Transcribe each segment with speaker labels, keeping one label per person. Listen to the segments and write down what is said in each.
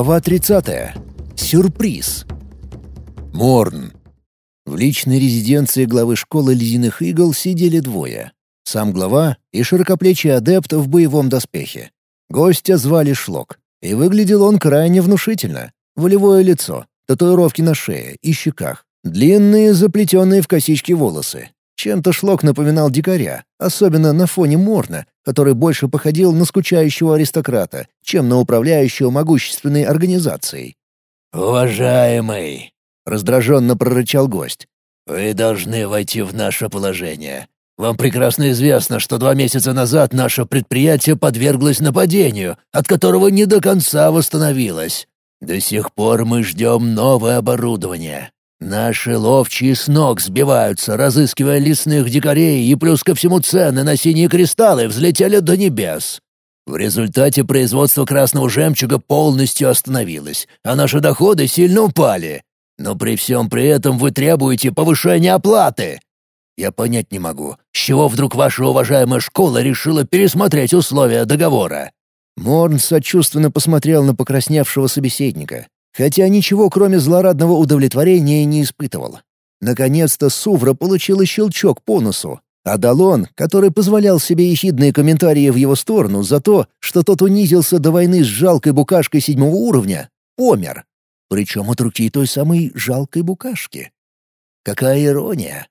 Speaker 1: Глава 30. Сюрприз. Морн. В личной резиденции главы школы ледяных игл сидели двое. Сам глава и широкоплечий адепт в боевом доспехе. Гостя звали Шлок, и выглядел он крайне внушительно. Волевое лицо, татуировки на шее и щеках, длинные заплетенные в косички волосы, чем-то Шлок напоминал дикаря, особенно на фоне Морна, который больше походил на скучающего аристократа, чем на управляющего могущественной организацией.
Speaker 2: «Уважаемый!» — раздраженно прорычал гость. «Вы должны войти в наше положение. Вам прекрасно известно, что два месяца назад наше предприятие подверглось нападению, от которого не до конца восстановилось. До сих пор мы ждем новое оборудование. Наши ловчие с ног сбиваются, разыскивая лесных дикарей, и плюс ко всему цены на синие кристаллы взлетели до небес. В результате производство красного жемчуга полностью остановилось, а наши доходы сильно упали. Но при всем при этом вы требуете повышения оплаты. Я понять не могу, с чего вдруг ваша уважаемая школа решила пересмотреть условия договора?»
Speaker 1: Морн сочувственно посмотрел на покрасневшего собеседника хотя ничего кроме злорадного удовлетворения не испытывал. Наконец-то Сувра получила щелчок по носу, а Далон, который позволял себе ехидные комментарии в его сторону за то, что тот унизился до войны с жалкой букашкой седьмого уровня, помер. Причем от руки той самой жалкой букашки. Какая ирония!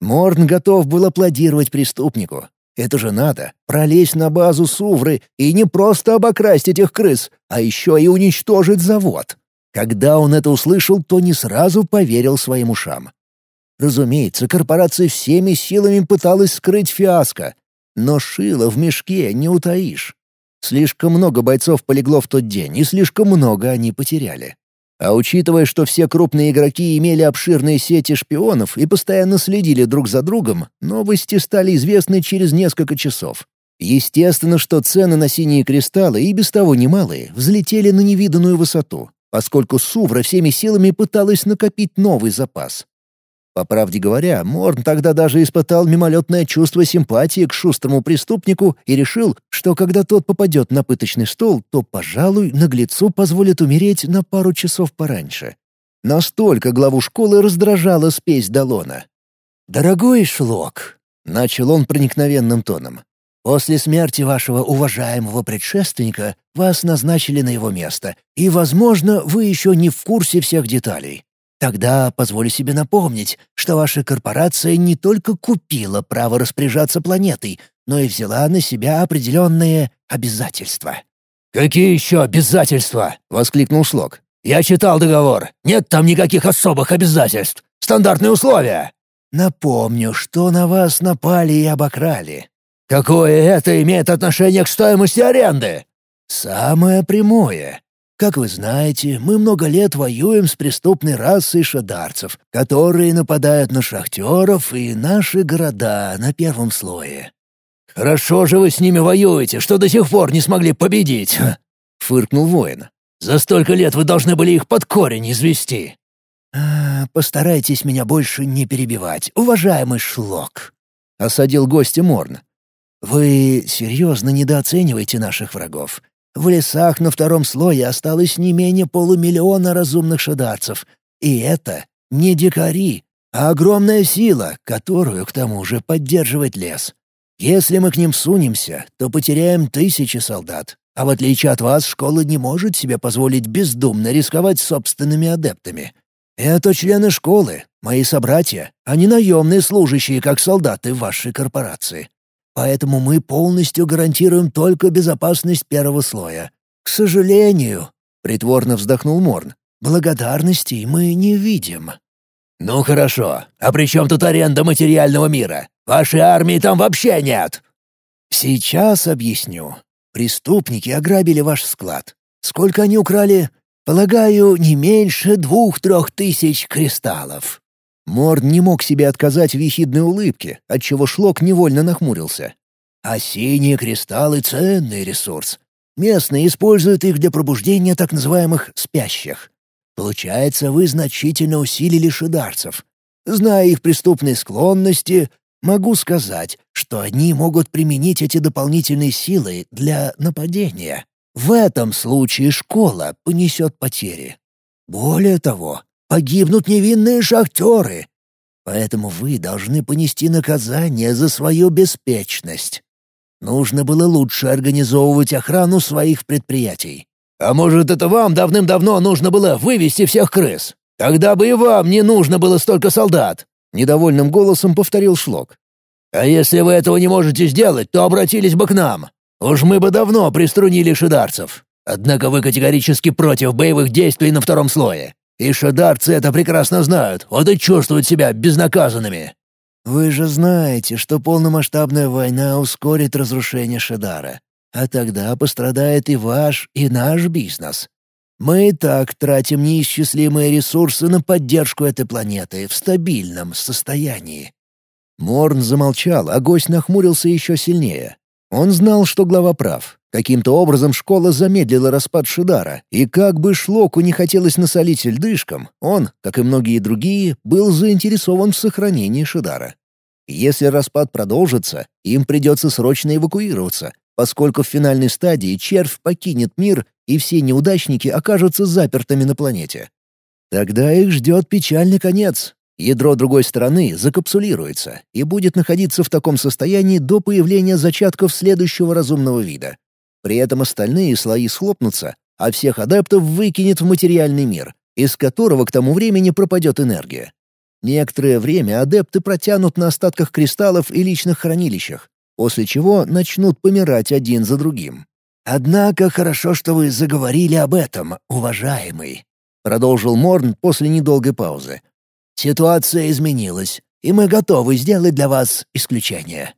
Speaker 1: Морн готов был аплодировать преступнику. Это же надо — пролезть на базу Сувры и не просто обокрасть этих крыс, а еще и уничтожить завод. Когда он это услышал, то не сразу поверил своим ушам. Разумеется, корпорация всеми силами пыталась скрыть фиаско, но шило в мешке не утаишь. Слишком много бойцов полегло в тот день, и слишком много они потеряли. А учитывая, что все крупные игроки имели обширные сети шпионов и постоянно следили друг за другом, новости стали известны через несколько часов. Естественно, что цены на синие кристаллы, и без того немалые, взлетели на невиданную высоту, поскольку Сувра всеми силами пыталась накопить новый запас. По правде говоря, Морн тогда даже испытал мимолетное чувство симпатии к шустрому преступнику и решил, что когда тот попадет на пыточный стол, то, пожалуй, наглецу позволит умереть на пару часов пораньше. Настолько главу школы раздражала спесь Далона. «Дорогой Шлок», — начал он проникновенным тоном, После смерти вашего уважаемого предшественника вас назначили на его место, и, возможно, вы еще не в курсе всех деталей. Тогда позволю себе напомнить, что ваша корпорация не только купила право распоряжаться планетой, но и взяла на себя определенные обязательства».
Speaker 2: «Какие еще обязательства?» — воскликнул Шлок. «Я читал договор. Нет там никаких особых обязательств. Стандартные условия».
Speaker 1: «Напомню, что на вас напали и обокрали.
Speaker 2: Какое это имеет отношение к стоимости аренды?
Speaker 1: Самое прямое. Как вы знаете, мы много лет воюем с преступной расой шадарцев, которые нападают на шахтеров и наши города на первом слое.
Speaker 2: «Хорошо же вы с ними воюете, что до сих пор не смогли победить!» — фыркнул воин. «За столько лет вы должны были их под корень извести!»
Speaker 1: а, «Постарайтесь меня больше не перебивать, уважаемый Шлок!» — осадил гостя Морн. «Вы серьезно недооцениваете наших врагов. В лесах на втором слое осталось не менее полумиллиона разумных шадарцев. И это не дикари, а огромная сила, которую, к тому же, поддерживает лес. Если мы к ним сунемся, то потеряем тысячи солдат. А в отличие от вас, школа не может себе позволить бездумно рисковать собственными адептами. Это члены школы, мои собратья, а не наемные служащие, как солдаты вашей корпорации. Поэтому мы полностью гарантируем только безопасность первого слоя. К сожалению, — притворно вздохнул Морн, — благодарности мы не видим».
Speaker 2: «Ну хорошо. А при чем тут аренда материального мира? Вашей армии там вообще нет!»
Speaker 1: «Сейчас объясню. Преступники ограбили ваш склад. Сколько они украли? Полагаю, не меньше двух-трех тысяч кристаллов. Морд не мог себе отказать в ехидной улыбке, отчего Шлок невольно нахмурился. А синие кристаллы — ценный ресурс. Местные используют их для пробуждения так называемых «спящих». Получается, вы значительно усилили шидарцев. Зная их преступные склонности, могу сказать, что они могут применить эти дополнительные силы для нападения. В этом случае школа понесет потери. Более того, погибнут невинные шахтеры. Поэтому вы должны понести наказание за свою беспечность. Нужно было лучше организовывать охрану своих предприятий.
Speaker 2: А может, это вам давным-давно нужно было вывести всех крыс? Тогда бы и вам не нужно было столько солдат!» — недовольным голосом повторил Шлок. «А если вы этого не можете сделать, то обратились бы к нам. Уж мы бы давно приструнили шидарцев. Однако вы категорически против боевых действий на втором слое. И шидарцы это прекрасно знают, вот и чувствуют себя безнаказанными».
Speaker 1: «Вы же знаете, что полномасштабная война ускорит разрушение Шидара. А тогда пострадает и ваш, и наш бизнес. Мы и так тратим неисчислимые ресурсы на поддержку этой планеты в стабильном состоянии». Морн замолчал, а гость нахмурился еще сильнее. Он знал, что глава прав. Каким-то образом школа замедлила распад Шидара, и как бы Шлоку не хотелось насолить льдышкам, он, как и многие другие, был заинтересован в сохранении Шидара. Если распад продолжится, им придется срочно эвакуироваться, поскольку в финальной стадии червь покинет мир, и все неудачники окажутся запертыми на планете. Тогда их ждет печальный конец. Ядро другой стороны закапсулируется и будет находиться в таком состоянии до появления зачатков следующего разумного вида. При этом остальные слои схлопнутся, а всех адептов выкинет в материальный мир, из которого к тому времени пропадет энергия. Некоторое время адепты протянут на остатках кристаллов и личных хранилищах, после чего начнут помирать один за другим. «Однако хорошо, что вы заговорили об этом, уважаемый», — продолжил Морн после недолгой паузы. «Ситуация изменилась, и мы готовы сделать для вас исключение».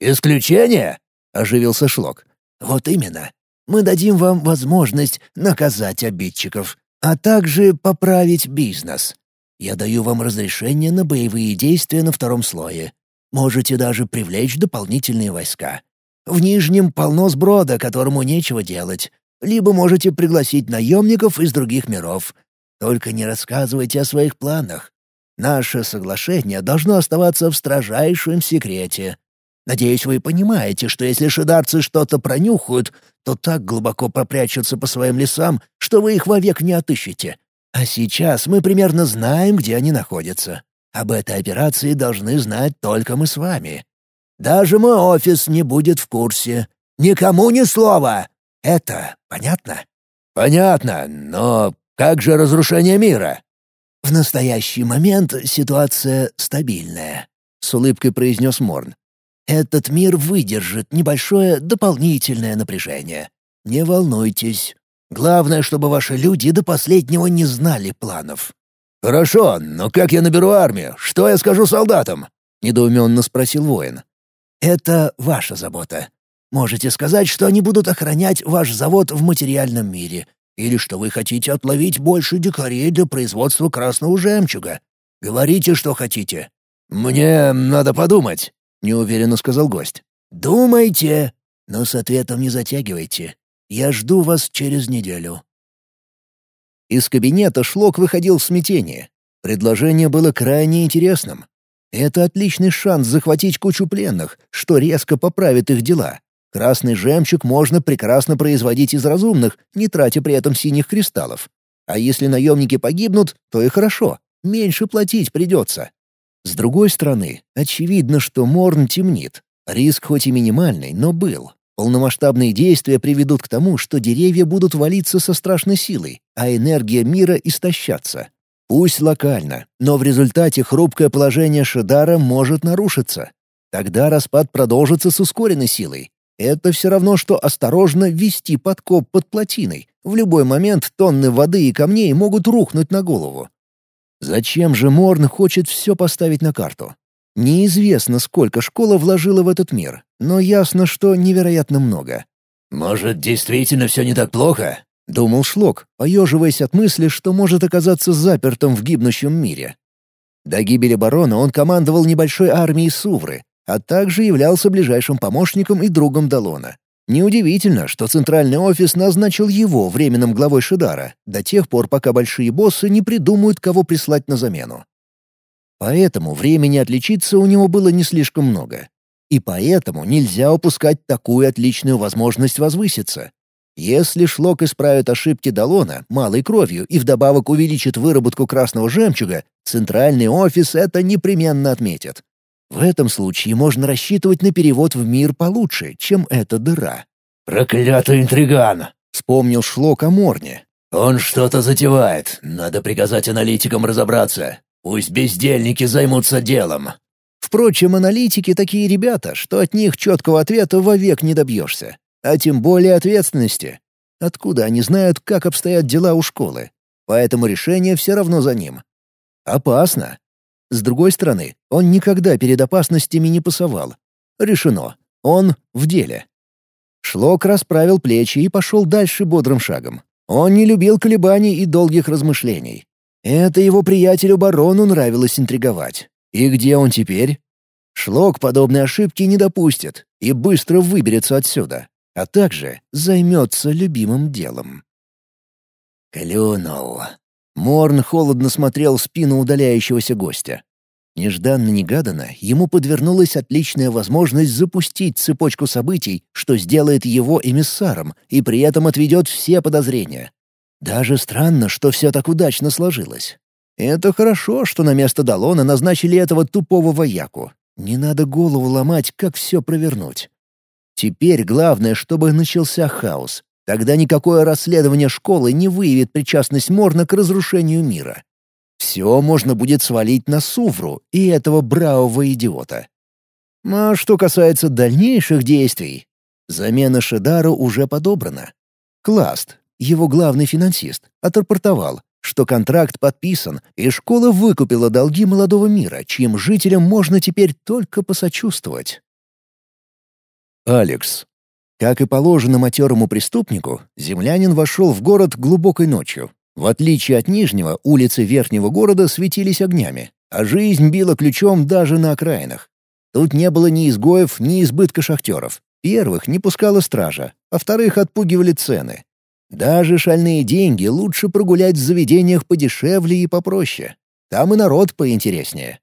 Speaker 2: «Исключение?» — оживился Шлок.
Speaker 1: «Вот именно. Мы дадим вам возможность наказать обидчиков, а также поправить бизнес. Я даю вам разрешение на боевые действия на втором слое, Можете даже привлечь дополнительные войска. В Нижнем полно сброда, которому нечего делать. Либо можете пригласить наемников из других миров. Только не рассказывайте о своих планах. Наше соглашение должно оставаться в строжайшем секрете. Надеюсь, вы понимаете, что если шидарцы что-то пронюхают, то так глубоко попрячутся по своим лесам, что вы их вовек не отыщете. А сейчас мы примерно знаем, где они находятся. Об этой операции должны знать только мы с вами. Даже мой офис не будет в курсе. Никому ни слова. Это понятно?
Speaker 2: Понятно, но как же разрушение мира?
Speaker 1: В настоящий момент ситуация стабильная, с улыбкой произнес Морн. Этот мир выдержит небольшое дополнительное напряжение. Не волнуйтесь. Главное, чтобы ваши люди до последнего не знали планов.
Speaker 2: «Хорошо, но как я наберу армию? Что я скажу солдатам?» — недоуменно спросил воин.
Speaker 1: «Это ваша забота. Можете сказать, что они будут охранять ваш завод в материальном мире, или что вы хотите отловить больше дикарей для производства красного жемчуга. Говорите, что хотите».
Speaker 2: «Мне надо подумать», — неуверенно сказал гость.
Speaker 1: «Думайте, но с ответом не затягивайте. Я жду вас через неделю. Из кабинета Шлок выходил в смятение. Предложение было крайне интересным. Это отличный шанс захватить кучу пленных, что резко поправит их дела. Красный жемчуг можно прекрасно производить из разумных, не тратя при этом синих кристаллов. А если наемники погибнут, то и хорошо, меньше платить придется. С другой стороны, очевидно, что Морн темнит. Риск хоть и минимальный, но был. Полномасштабные действия приведут к тому, что деревья будут валиться со страшной силой, а энергия мира истощаться. Пусть локально, но в результате хрупкое положение Шидара может нарушиться. Тогда распад продолжится с ускоренной силой. Это все равно, что осторожно вести подкоп под плотиной. В любой момент тонны воды и камней могут рухнуть на голову. Зачем же Морн хочет все поставить на карту? Неизвестно, сколько школа вложила в этот мир, но ясно, что невероятно много.
Speaker 2: «Может, действительно все не так плохо?»
Speaker 1: — думал Шлок, поеживаясь от мысли, что может оказаться запертым в гибнущем мире. До гибели барона он командовал небольшой армией Сувры, а также являлся ближайшим помощником и другом Далона. Неудивительно, что центральный офис назначил его временным главой Шидара, до тех пор, пока большие боссы не придумают, кого прислать на замену. Поэтому времени отличиться у него было не слишком много. И поэтому нельзя упускать такую отличную возможность возвыситься. Если Шлок исправит ошибки Далона малой кровью и вдобавок увеличит выработку красного жемчуга, центральный офис это непременно отметит. В этом случае можно рассчитывать на перевод в мир получше, чем эта дыра.
Speaker 2: «Проклятый интриган!»
Speaker 1: — вспомнил Шлок о Морне.
Speaker 2: «Он что-то затевает. Надо приказать аналитикам разобраться. Пусть бездельники займутся делом».
Speaker 1: Впрочем, аналитики такие ребята, что от них четкого ответа вовек не добьешься. А тем более ответственности. Откуда они знают, как обстоят дела у школы? Поэтому решение все равно за ним. Опасно. С другой стороны, он никогда перед опасностями не пасовал. Решено. Он в деле. Шлок расправил плечи и пошел дальше бодрым шагом. Он не любил колебаний и долгих размышлений. Это его приятелю барону нравилось интриговать. И где он теперь? Шлок подобной ошибки не допустит и быстро выберется отсюда, а также займется любимым делом. Клюнул. Морн холодно смотрел в спину удаляющегося гостя. Нежданно-негаданно ему подвернулась отличная возможность запустить цепочку событий, что сделает его эмиссаром и при этом отведет все подозрения. Даже странно, что все так удачно сложилось. Это хорошо, что на место Далона назначили этого тупого вояку. Не надо голову ломать, как все провернуть. Теперь главное, чтобы начался хаос. Тогда никакое расследование школы не выявит причастность Морна к разрушению мира. Все можно будет свалить на Сувру и этого бравого идиота. А что касается дальнейших действий, замена Шедару уже подобрана. Класт, его главный финансист, отрапортовал, что контракт подписан, и школа выкупила долги молодого мира, чьим жителям можно теперь только посочувствовать. Алекс. Как и положено матерому преступнику, землянин вошел в город глубокой ночью, в отличие от Нижнего, улицы Верхнего города светились огнями, а жизнь била ключом даже на окраинах. Тут не было ни изгоев, ни избытка шахтеров. Первых не пускала стража, а вторых отпугивали цены. Даже шальные деньги лучше прогулять в заведениях подешевле и попроще. Там и народ поинтереснее.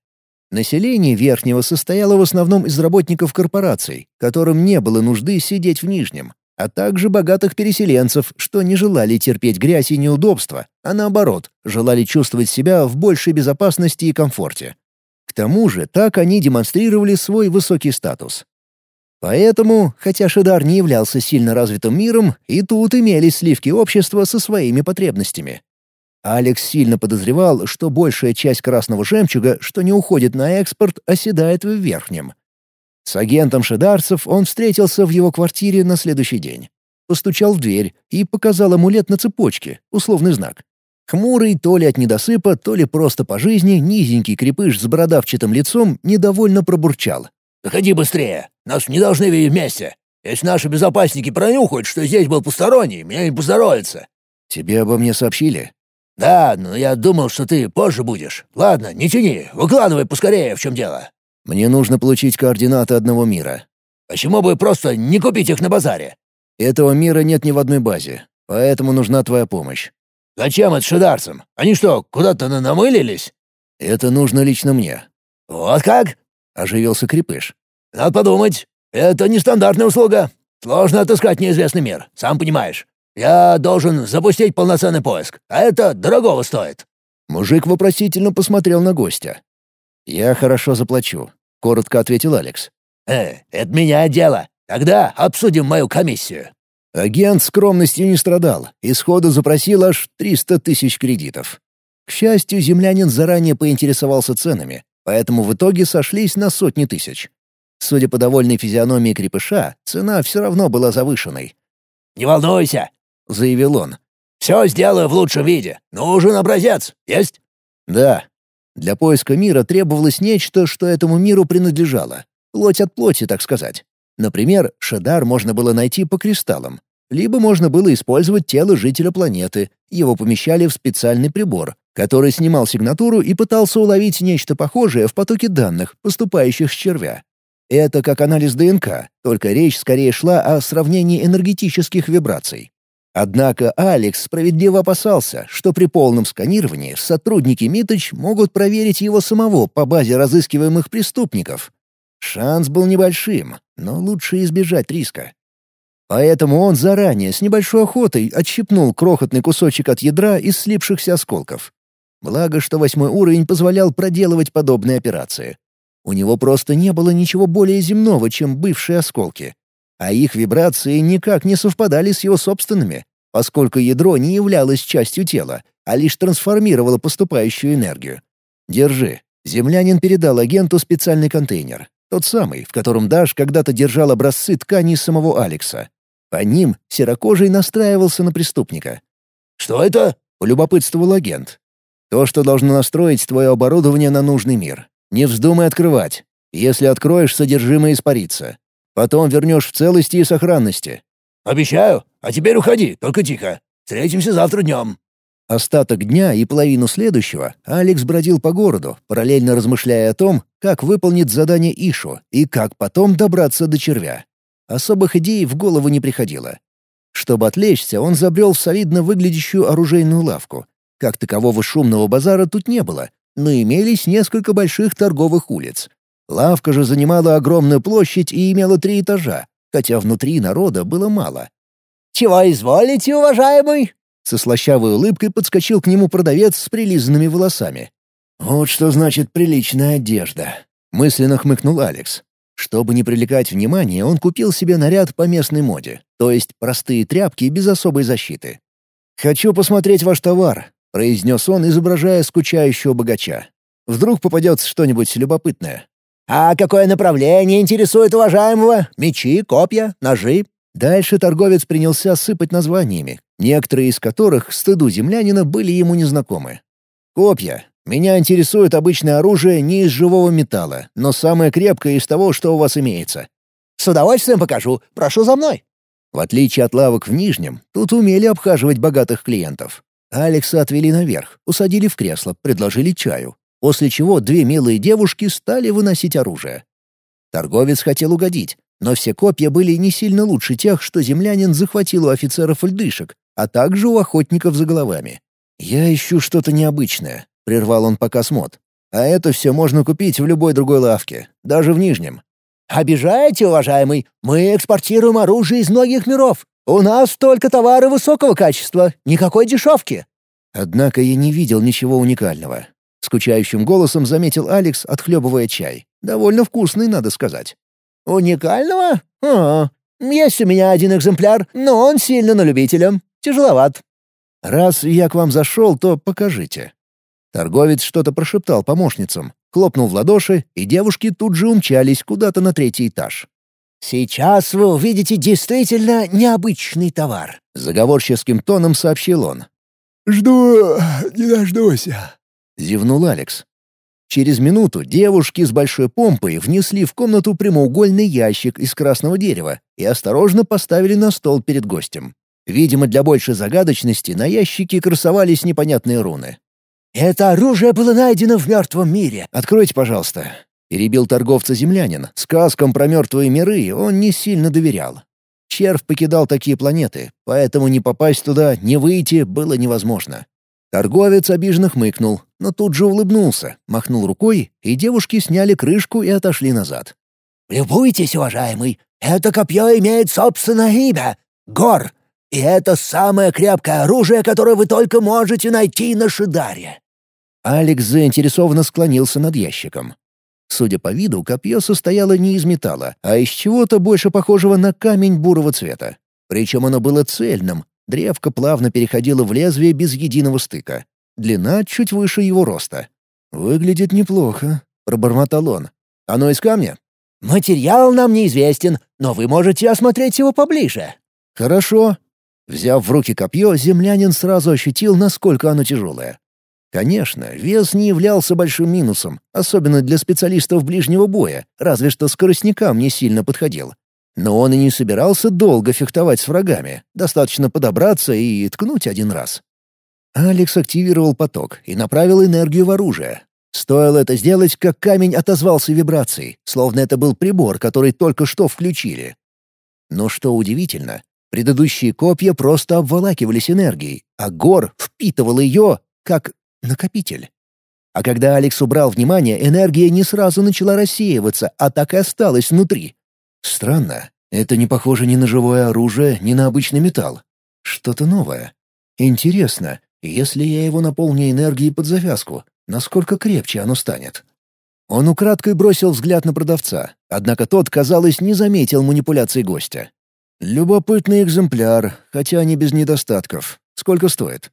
Speaker 1: Население Верхнего состояло в основном из работников корпораций, которым не было нужды сидеть в Нижнем а также богатых переселенцев, что не желали терпеть грязь и неудобства, а наоборот, желали чувствовать себя в большей безопасности и комфорте. К тому же так они демонстрировали свой высокий статус. Поэтому, хотя Шидар не являлся сильно развитым миром, и тут имелись сливки общества со своими потребностями. Алекс сильно подозревал, что большая часть красного жемчуга, что не уходит на экспорт, оседает в верхнем — с агентом шедарцев он встретился в его квартире на следующий день. Постучал в дверь и показал амулет на цепочке, условный знак. Хмурый то ли от недосыпа, то ли просто по жизни, низенький крепыш с бородавчатым лицом недовольно пробурчал.
Speaker 2: «Заходи быстрее! Нас не должны видеть вместе! Если наши безопасники пронюхают, что здесь был посторонний, меня не поздоровится!»
Speaker 1: «Тебе обо мне сообщили?»
Speaker 2: «Да, но я думал, что ты позже будешь. Ладно, не тяни, выкладывай поскорее, в чем дело».
Speaker 1: Мне нужно получить координаты одного мира.
Speaker 2: Почему бы просто не купить их на базаре?
Speaker 1: Этого мира нет ни в одной базе, поэтому нужна твоя помощь.
Speaker 2: Зачем это шидарцам? Они что, куда-то на намылились?
Speaker 1: Это нужно лично мне.
Speaker 2: Вот как?
Speaker 1: Оживился Крепыш.
Speaker 2: Надо подумать. Это нестандартная услуга. Сложно отыскать неизвестный мир, сам понимаешь. Я должен запустить полноценный поиск, а это дорогого стоит.
Speaker 1: Мужик вопросительно посмотрел на гостя. «Я хорошо заплачу», — коротко ответил Алекс.
Speaker 2: «Э, это меня дело. Тогда обсудим мою комиссию».
Speaker 1: Агент скромностью не страдал и сходу запросил аж 300 тысяч кредитов. К счастью, землянин заранее поинтересовался ценами, поэтому в итоге сошлись на сотни тысяч. Судя по довольной физиономии крепыша, цена все равно была завышенной.
Speaker 2: «Не волнуйся», — заявил он. «Все сделаю в лучшем виде. Нужен образец. Есть?»
Speaker 1: «Да», для поиска мира требовалось нечто, что этому миру принадлежало. Плоть от плоти, так сказать. Например, Шедар можно было найти по кристаллам. Либо можно было использовать тело жителя планеты. Его помещали в специальный прибор, который снимал сигнатуру и пытался уловить нечто похожее в потоке данных, поступающих с червя. Это как анализ ДНК, только речь скорее шла о сравнении энергетических вибраций. Однако Алекс справедливо опасался, что при полном сканировании сотрудники Миточ могут проверить его самого по базе разыскиваемых преступников. Шанс был небольшим, но лучше избежать риска. Поэтому он заранее с небольшой охотой отщипнул крохотный кусочек от ядра из слипшихся осколков. Благо, что восьмой уровень позволял проделывать подобные операции. У него просто не было ничего более земного, чем бывшие осколки. А их вибрации никак не совпадали с его собственными, поскольку ядро не являлось частью тела, а лишь трансформировало поступающую энергию. «Держи». Землянин передал агенту специальный контейнер. Тот самый, в котором Даш когда-то держал образцы тканей самого Алекса. По ним серокожий настраивался на преступника.
Speaker 2: «Что это?»
Speaker 1: — полюбопытствовал агент. «То, что должно настроить твое оборудование на нужный мир. Не вздумай открывать. Если откроешь, содержимое испарится. Потом вернешь в целости и сохранности».
Speaker 2: «Обещаю. А теперь уходи, только тихо. Встретимся завтра днем».
Speaker 1: Остаток дня и половину следующего Алекс бродил по городу, параллельно размышляя о том, как выполнить задание Ишу и как потом добраться до червя. Особых идей в голову не приходило. Чтобы отвлечься, он забрел в солидно выглядящую оружейную лавку. Как такового шумного базара тут не было, но имелись несколько больших торговых улиц. Лавка же занимала огромную площадь и имела три этажа, хотя внутри народа было мало.
Speaker 3: «Чего изволите, уважаемый?»
Speaker 1: Со слащавой улыбкой подскочил к нему продавец с прилизанными волосами. «Вот что значит приличная одежда», — мысленно хмыкнул Алекс. Чтобы не привлекать внимания, он купил себе наряд по местной моде, то есть простые тряпки без особой защиты. «Хочу посмотреть ваш товар», — произнес он, изображая скучающего богача. «Вдруг попадется что-нибудь любопытное».
Speaker 3: «А какое направление интересует уважаемого? Мечи, копья, ножи?»
Speaker 1: Дальше торговец принялся сыпать названиями, некоторые из которых, к стыду землянина, были ему незнакомы. «Копья. Меня интересует обычное оружие не из живого металла, но самое крепкое из того, что у вас имеется».
Speaker 3: «С удовольствием покажу. Прошу за мной».
Speaker 1: В отличие от лавок в Нижнем, тут умели обхаживать богатых клиентов. Алекса отвели наверх, усадили в кресло, предложили чаю, после чего две милые девушки стали выносить оружие. Торговец хотел угодить, но все копья были не сильно лучше тех, что землянин захватил у офицеров льдышек, а также у охотников за головами. «Я ищу что-то необычное», — прервал он показ мод. «А это все можно купить в любой другой лавке, даже в Нижнем».
Speaker 3: «Обижаете, уважаемый? Мы экспортируем оружие из многих миров. У нас только товары высокого качества, никакой дешевки».
Speaker 1: Однако я не видел ничего уникального. Скучающим голосом заметил Алекс, отхлебывая чай. Довольно вкусный, надо сказать.
Speaker 3: «Уникального? А, есть у меня один экземпляр, но он сильно на любителя. Тяжеловат».
Speaker 1: «Раз я к вам зашел, то покажите». Торговец что-то прошептал помощницам, хлопнул в ладоши, и девушки тут же умчались куда-то на третий этаж.
Speaker 3: «Сейчас вы увидите действительно необычный товар», —
Speaker 1: заговорческим тоном сообщил он.
Speaker 4: «Жду, не дождусь», —
Speaker 1: зевнул Алекс. Через минуту девушки с большой помпой внесли в комнату прямоугольный ящик из красного дерева и осторожно поставили на стол перед гостем. Видимо, для большей загадочности на ящике красовались непонятные руны.
Speaker 3: «Это оружие было найдено в мертвом мире».
Speaker 1: «Откройте, пожалуйста». Перебил торговца землянин. Сказкам про мертвые миры он не сильно доверял. Червь покидал такие планеты, поэтому не попасть туда, не выйти было невозможно. Торговец обиженно хмыкнул, но тут же улыбнулся, махнул рукой, и девушки сняли крышку и отошли назад.
Speaker 3: «Любуйтесь, уважаемый, это копье имеет собственное имя — Гор, и это самое крепкое оружие, которое вы только можете найти на Шидаре».
Speaker 1: Алекс заинтересованно склонился над ящиком. Судя по виду, копье состояло не из металла, а из чего-то больше похожего на камень бурого цвета. Причем оно было цельным, Древко плавно переходило в лезвие без единого стыка. Длина чуть выше его роста. «Выглядит неплохо», — пробормотал он. «Оно из камня?»
Speaker 3: «Материал нам неизвестен, но вы можете осмотреть его поближе».
Speaker 1: «Хорошо». Взяв в руки копье, землянин сразу ощутил, насколько оно тяжелое. Конечно, вес не являлся большим минусом, особенно для специалистов ближнего боя, разве что скоростникам не сильно подходил. Но он и не собирался долго фехтовать с врагами, достаточно подобраться и ткнуть один раз. Алекс активировал поток и направил энергию в оружие. Стоило это сделать, как камень отозвался вибрацией, словно это был прибор, который только что включили. Но что удивительно, предыдущие копья просто обволакивались энергией, а Гор впитывал ее, как накопитель. А когда Алекс убрал внимание, энергия не сразу начала рассеиваться, а так и осталась внутри. Странно, Это не похоже ни на живое оружие, ни на обычный металл. Что-то новое. Интересно, если я его наполню энергией под завязку, насколько крепче оно станет? Он украдкой бросил взгляд на продавца, однако тот, казалось, не заметил манипуляций гостя. Любопытный экземпляр, хотя не без недостатков. Сколько стоит?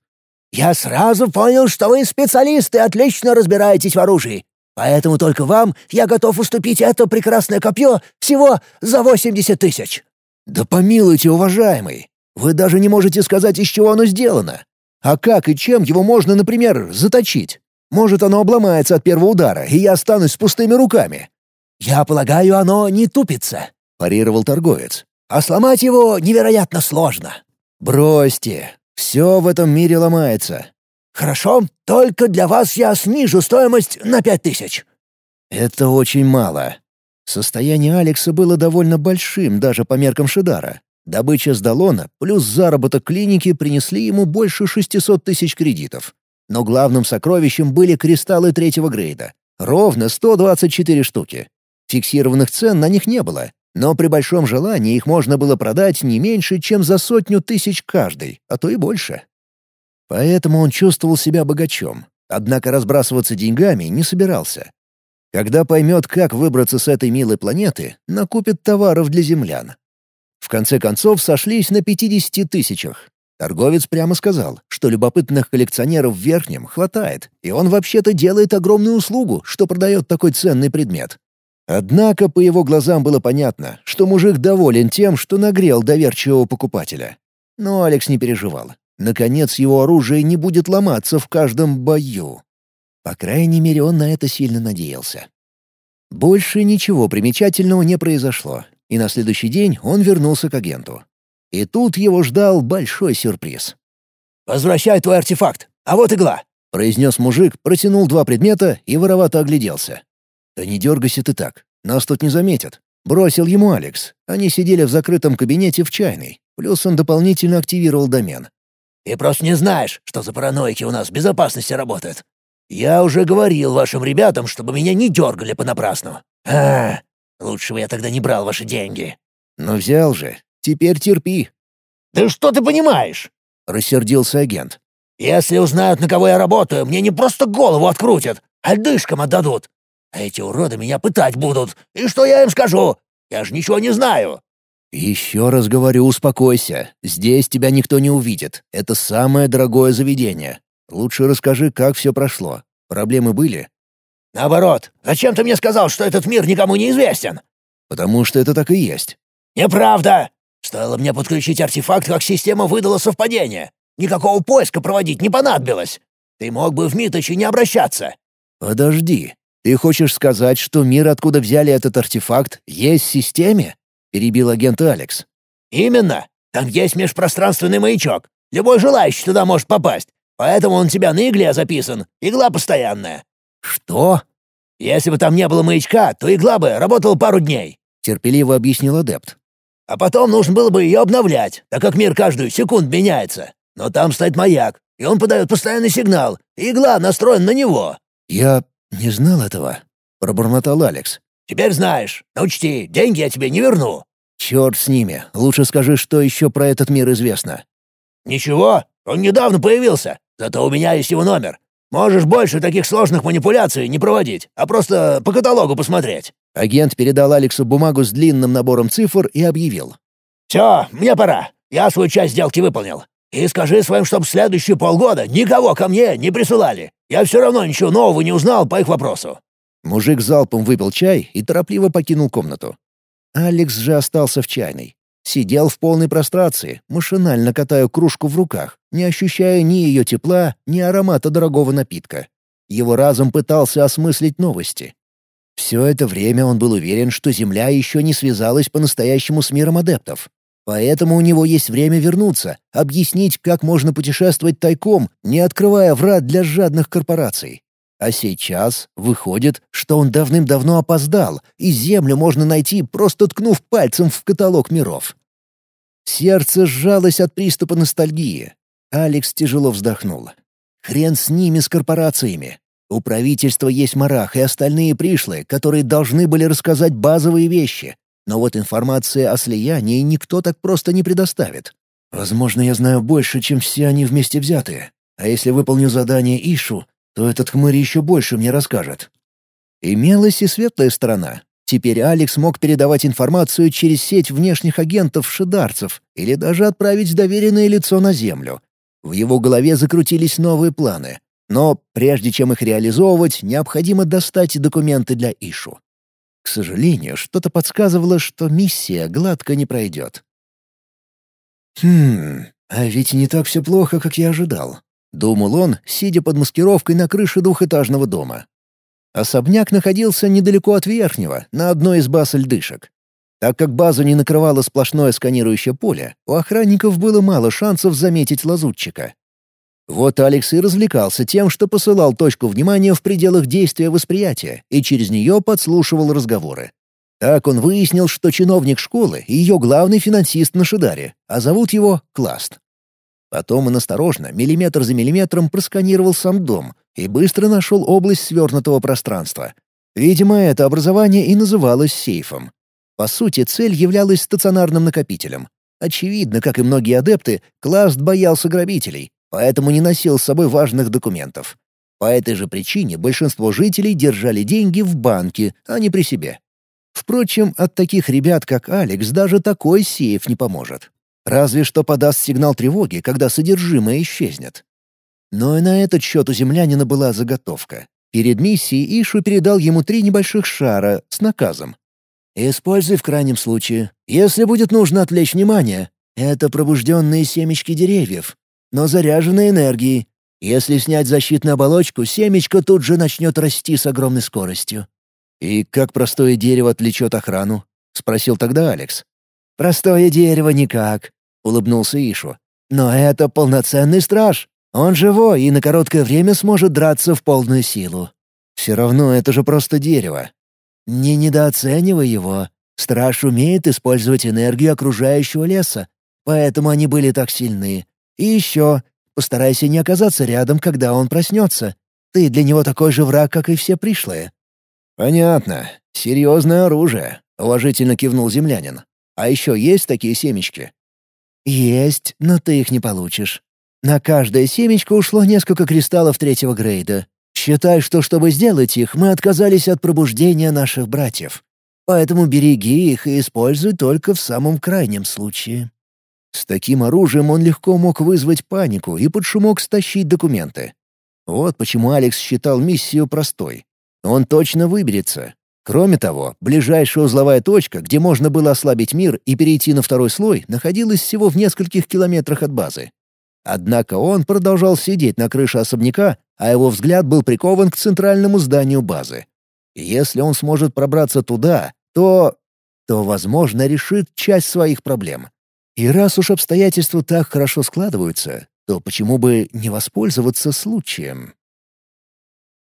Speaker 3: «Я сразу понял, что вы специалисты, отлично разбираетесь в оружии. Поэтому только вам я готов уступить это прекрасное копье всего за восемьдесят тысяч».
Speaker 1: «Да помилуйте, уважаемый! Вы даже не можете сказать, из чего оно сделано. А как и чем его можно, например, заточить? Может, оно обломается от первого удара, и я останусь с пустыми руками».
Speaker 3: «Я полагаю, оно не тупится», —
Speaker 1: парировал торговец.
Speaker 3: «А сломать его невероятно сложно».
Speaker 1: «Бросьте. Все в этом мире ломается.
Speaker 3: «Хорошо, только для вас я снижу стоимость на пять тысяч».
Speaker 1: «Это очень мало». Состояние Алекса было довольно большим даже по меркам Шидара. Добыча с Далона плюс заработок клиники принесли ему больше 600 тысяч кредитов. Но главным сокровищем были кристаллы третьего грейда. Ровно 124 штуки. Фиксированных цен на них не было, но при большом желании их можно было продать не меньше, чем за сотню тысяч каждый, а то и больше. Поэтому он чувствовал себя богачом, однако разбрасываться деньгами не собирался. Когда поймет, как выбраться с этой милой планеты, накупит товаров для землян. В конце концов сошлись на 50 тысячах. Торговец прямо сказал, что любопытных коллекционеров в Верхнем хватает, и он вообще-то делает огромную услугу, что продает такой ценный предмет. Однако по его глазам было понятно, что мужик доволен тем, что нагрел доверчивого покупателя. Но Алекс не переживал. Наконец его оружие не будет ломаться в каждом бою. По крайней мере, он на это сильно надеялся. Больше ничего примечательного не произошло, и на следующий день он вернулся к агенту. И тут его ждал большой сюрприз.
Speaker 3: «Возвращай твой артефакт, а вот игла!»
Speaker 1: — произнес мужик, протянул два предмета и воровато огляделся. «Да не дергайся ты так, нас тут не заметят», — бросил ему Алекс. Они сидели в закрытом кабинете в чайной, плюс он дополнительно активировал домен.
Speaker 3: Ты просто не знаешь, что за параноики у нас в безопасности работают. Я уже говорил вашим ребятам, чтобы меня не дергали понапрасну. А, лучше бы я тогда не брал ваши деньги».
Speaker 1: «Но взял же. Теперь терпи».
Speaker 3: «Да что ты понимаешь?»
Speaker 1: — рассердился агент.
Speaker 3: «Если узнают, на кого я работаю, мне не просто голову открутят, а дышком отдадут. А эти уроды меня пытать будут. И что я им скажу? Я же ничего не знаю».
Speaker 1: «Еще раз говорю, успокойся. Здесь тебя никто не увидит. Это самое дорогое заведение. Лучше расскажи, как все прошло. Проблемы были?»
Speaker 3: «Наоборот. Зачем ты мне сказал, что этот мир никому не известен?»
Speaker 1: «Потому что это так и есть».
Speaker 3: «Неправда! Стоило мне подключить артефакт, как система выдала совпадение. Никакого поиска проводить не понадобилось. Ты мог бы в Миточи не обращаться».
Speaker 1: «Подожди. Ты хочешь сказать, что мир, откуда взяли этот артефакт, есть в системе?» — перебил агент Алекс.
Speaker 3: «Именно. Там есть межпространственный маячок. Любой желающий туда может попасть. Поэтому он у тебя на игле записан. Игла постоянная».
Speaker 1: «Что?»
Speaker 3: «Если бы там не было маячка, то игла бы работала пару дней», —
Speaker 1: терпеливо объяснил адепт.
Speaker 3: «А потом нужно было бы ее обновлять, так как мир каждую секунду меняется. Но там стоит маяк, и он подает постоянный сигнал. Игла настроена на него».
Speaker 1: «Я не знал этого», — пробормотал Алекс.
Speaker 3: Теперь знаешь. Но учти, деньги я тебе не верну».
Speaker 1: «Черт с ними. Лучше скажи, что еще про этот мир известно».
Speaker 3: «Ничего. Он недавно появился. Зато у меня есть его номер. Можешь больше таких сложных манипуляций не проводить, а просто по каталогу посмотреть».
Speaker 1: Агент передал Алексу бумагу с длинным набором цифр и объявил.
Speaker 3: «Все, мне пора. Я свою часть сделки выполнил. И скажи своим, чтобы следующие полгода никого ко мне не присылали. Я все равно ничего нового не узнал по их вопросу».
Speaker 1: Мужик залпом выпил чай и торопливо покинул комнату. Алекс же остался в чайной. Сидел в полной прострации, машинально катая кружку в руках, не ощущая ни ее тепла, ни аромата дорогого напитка. Его разум пытался осмыслить новости. Все это время он был уверен, что Земля еще не связалась по-настоящему с миром адептов. Поэтому у него есть время вернуться, объяснить, как можно путешествовать тайком, не открывая врат для жадных корпораций. А сейчас выходит, что он давным-давно опоздал, и Землю можно найти, просто ткнув пальцем в каталог миров. Сердце сжалось от приступа ностальгии. Алекс тяжело вздохнул. Хрен с ними, с корпорациями. У правительства есть Марах и остальные пришлые, которые должны были рассказать базовые вещи. Но вот информации о слиянии никто так просто не предоставит. Возможно, я знаю больше, чем все они вместе взятые. А если выполню задание Ишу, то этот хмырь еще больше мне расскажет. Имелась и светлая сторона. Теперь Алекс мог передавать информацию через сеть внешних агентов-шидарцев или даже отправить доверенное лицо на Землю. В его голове закрутились новые планы. Но прежде чем их реализовывать, необходимо достать документы для Ишу. К сожалению, что-то подсказывало, что миссия гладко не пройдет. «Хм, а ведь не так все плохо, как я ожидал», — думал он, сидя под маскировкой на крыше двухэтажного дома. Особняк находился недалеко от верхнего, на одной из баз льдышек. Так как базу не накрывало сплошное сканирующее поле, у охранников было мало шансов заметить лазутчика. Вот Алекс и развлекался тем, что посылал точку внимания в пределах действия восприятия и через нее подслушивал разговоры. Так он выяснил, что чиновник школы — ее главный финансист на Шидаре, а зовут его Класт. Потом он осторожно, миллиметр за миллиметром просканировал сам дом и быстро нашел область свернутого пространства. Видимо, это образование и называлось сейфом. По сути, цель являлась стационарным накопителем. Очевидно, как и многие адепты, Класт боялся грабителей, поэтому не носил с собой важных документов. По этой же причине большинство жителей держали деньги в банке, а не при себе. Впрочем, от таких ребят, как Алекс, даже такой сейф не поможет. Разве что подаст сигнал тревоги, когда содержимое исчезнет. Но и на этот счет у землянина была заготовка. Перед миссией Ишу передал ему три небольших шара с наказом. «Используй в крайнем случае. Если будет нужно отвлечь внимание, это пробужденные семечки деревьев, но заряженные энергией. Если снять защитную оболочку, семечко тут же начнет расти с огромной скоростью. «И как простое дерево отвлечет охрану?» — спросил тогда Алекс. «Простое дерево никак», — улыбнулся Ишу. «Но это полноценный страж. Он живой и на короткое время сможет драться в полную силу. Все равно это же просто дерево. Не недооценивай его. Страж умеет использовать энергию окружающего леса, поэтому они были так сильны. И еще, постарайся не оказаться рядом, когда он проснется. Ты для него такой же враг, как и все пришлые. «Понятно. Серьезное оружие», — уважительно кивнул землянин. «А еще есть такие семечки?» «Есть, но ты их не получишь. На каждое семечко ушло несколько кристаллов третьего грейда. Считай, что чтобы сделать их, мы отказались от пробуждения наших братьев. Поэтому береги их и используй только в самом крайнем случае». С таким оружием он легко мог вызвать панику и под шумок стащить документы. Вот почему Алекс считал миссию простой. Он точно выберется. Кроме того, ближайшая узловая точка, где можно было ослабить мир и перейти на второй слой, находилась всего в нескольких километрах от базы. Однако он продолжал сидеть на крыше особняка, а его взгляд был прикован к центральному зданию базы. если он сможет пробраться туда, то... то, возможно, решит часть своих проблем. И раз уж обстоятельства так хорошо складываются, то почему бы не воспользоваться случаем?